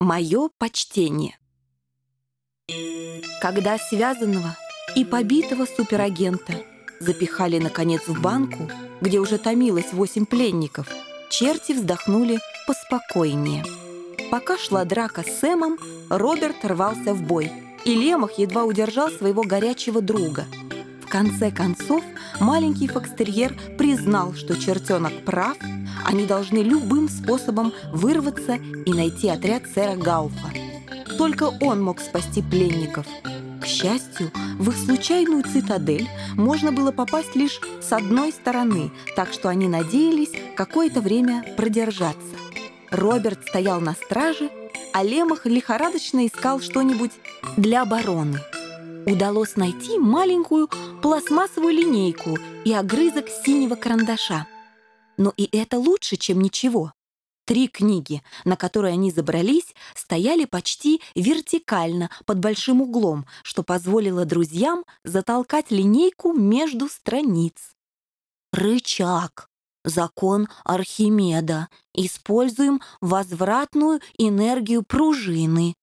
Мое почтение. Когда связанного и побитого суперагента запихали, наконец, в банку, где уже томилось восемь пленников, черти вздохнули поспокойнее. Пока шла драка с Сэмом, Роберт рвался в бой, и Лемах едва удержал своего горячего друга. В конце концов, маленький фокстерьер признал, что чертенок прав, они должны любым способом вырваться и найти отряд сэра Гауфа. Только он мог спасти пленников. К счастью, в их случайную цитадель можно было попасть лишь с одной стороны, так что они надеялись какое-то время продержаться. Роберт стоял на страже, а Лемах лихорадочно искал что-нибудь для обороны. Удалось найти маленькую пластмассовую линейку и огрызок синего карандаша. Но и это лучше, чем ничего. Три книги, на которые они забрались, стояли почти вертикально, под большим углом, что позволило друзьям затолкать линейку между страниц. Рычаг. Закон Архимеда. Используем возвратную энергию пружины.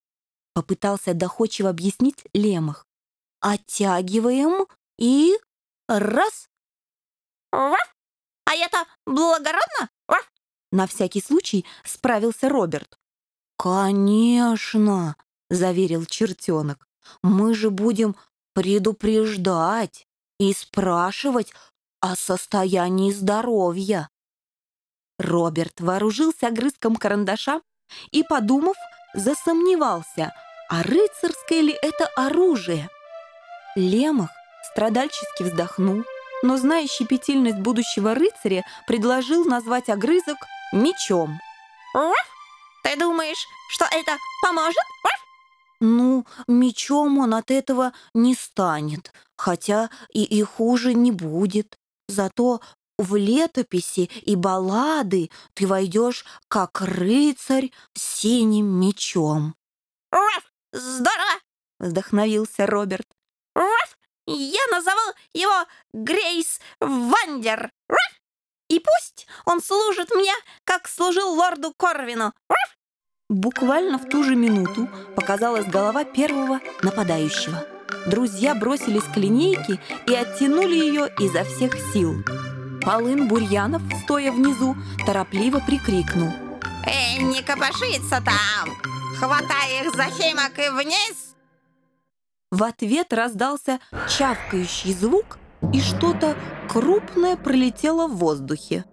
Попытался доходчиво объяснить Лемах. Оттягиваем и... раз. А это благородно? На всякий случай справился Роберт. «Конечно!» — заверил чертенок. «Мы же будем предупреждать и спрашивать о состоянии здоровья». Роберт вооружился огрызком карандаша и, подумав, засомневался, а рыцарское ли это оружие. Лемах страдальчески вздохнул, но, зная щепетильность будущего рыцаря, предложил назвать огрызок мечом. Ты думаешь, что это поможет? Ну, мечом он от этого не станет, хотя и, и хуже не будет. Зато в летописи и баллады ты войдешь как рыцарь с синим мечом. Здорово! Вдохновился Роберт. Я назову его Грейс Вандер. И пусть он служит мне, как служил лорду Корвину. Буквально в ту же минуту показалась голова первого нападающего. Друзья бросились к линейке и оттянули ее изо всех сил. Полын Бурьянов, стоя внизу, торопливо прикрикнул. «Эй, не копошится там! Хватай их за химок и вниз!» В ответ раздался чавкающий звук, и что-то крупное пролетело в воздухе.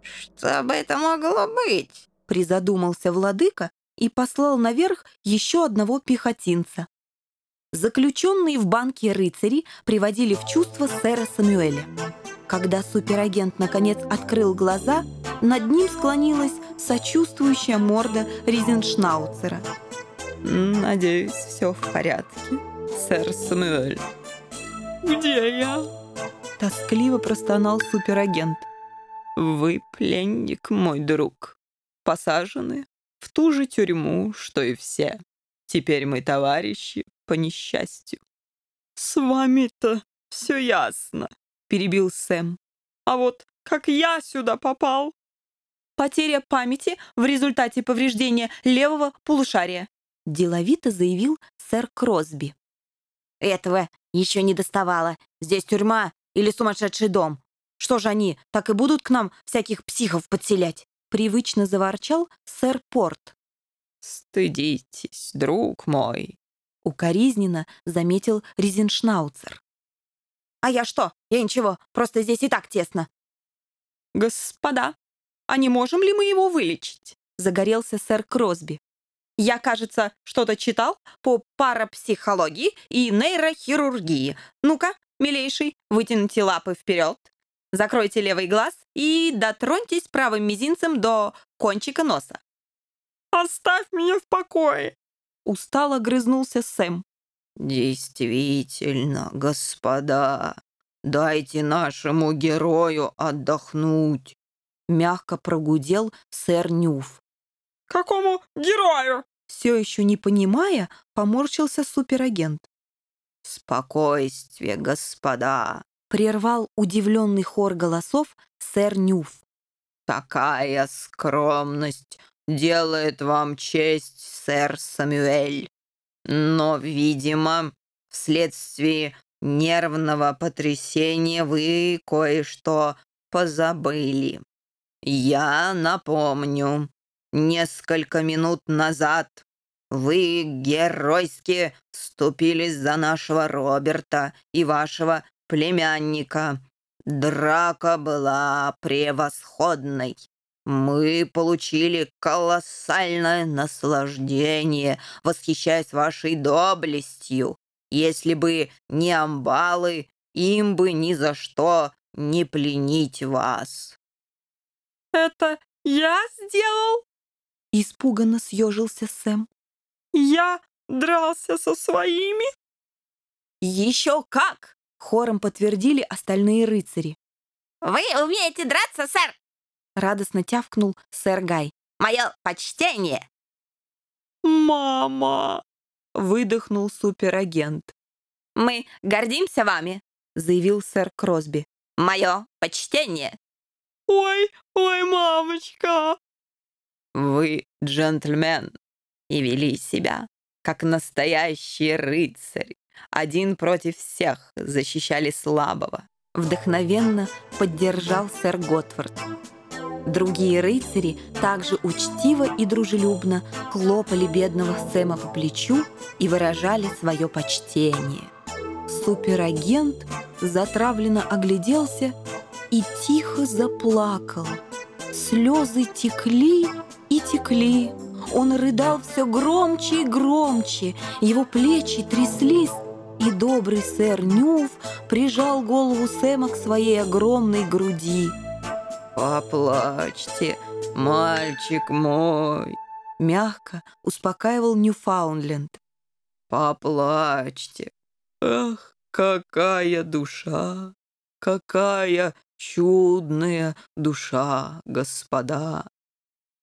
«Что бы это могло быть?» — призадумался владыка и послал наверх еще одного пехотинца. Заключенные в банке рыцари приводили в чувство сэра Самюэля. Когда суперагент наконец открыл глаза, над ним склонилась сочувствующая морда Ризеншнауцера. «Надеюсь, все в порядке, сэр Самуэль». «Где я?» Тоскливо простонал суперагент. «Вы пленник, мой друг. Посажены в ту же тюрьму, что и все. Теперь мы товарищи по несчастью». «С вами-то все ясно», — перебил Сэм. «А вот как я сюда попал?» «Потеря памяти в результате повреждения левого полушария», — деловито заявил сэр Кросби. Этого еще не доставало. Здесь тюрьма или сумасшедший дом. Что же они, так и будут к нам всяких психов подселять?» Привычно заворчал сэр Порт. «Стыдитесь, друг мой», — укоризненно заметил Ризеншнауцер. «А я что? Я ничего, просто здесь и так тесно». «Господа, а не можем ли мы его вылечить?» — загорелся сэр Кросби. Я, кажется, что-то читал по парапсихологии и нейрохирургии. Ну-ка, милейший, вытяните лапы вперед, закройте левый глаз и дотроньтесь правым мизинцем до кончика носа. «Оставь меня в покое!» Устало грызнулся Сэм. «Действительно, господа, дайте нашему герою отдохнуть!» Мягко прогудел сэр Нюф. «Какому герою?» Все еще не понимая, поморщился суперагент. «Спокойствие, господа!» Прервал удивленный хор голосов сэр Нюф. «Такая скромность делает вам честь, сэр Самюэль. Но, видимо, вследствие нервного потрясения вы кое-что позабыли. Я напомню, несколько минут назад вы геройски вступились за нашего Роберта и вашего племянника. Драка была превосходной. Мы получили колоссальное наслаждение, восхищаясь вашей доблестью. Если бы не амбалы, им бы ни за что не пленить вас. «Это я сделал? Испуганно съежился Сэм. Я дрался со своими?» «Еще как!» — хором подтвердили остальные рыцари. Вы умеете драться, сэр? Радостно тявкнул сэр Гай. Мое почтение. «Мама!» — выдохнул суперагент. Мы гордимся вами. — заявил сэр Кросби. Мое почтение. «Ой, ой, мамочка!» Вы джентльмен и вели себя, как настоящий рыцарь. Один против всех защищали слабого. Вдохновенно поддержал сэр Готфорд. Другие рыцари также учтиво и дружелюбно хлопали бедного Сэма по плечу и выражали свое почтение. Суперагент затравленно огляделся и тихо заплакал. Слезы текли текли. Он рыдал все громче и громче. Его плечи тряслись, и добрый сэр Нюф прижал голову Сэма к своей огромной груди. «Поплачьте, мальчик мой, Мягко успокаивал Ньюфаундленд. поплачьте. Ах, какая душа, какая чудная душа, господа.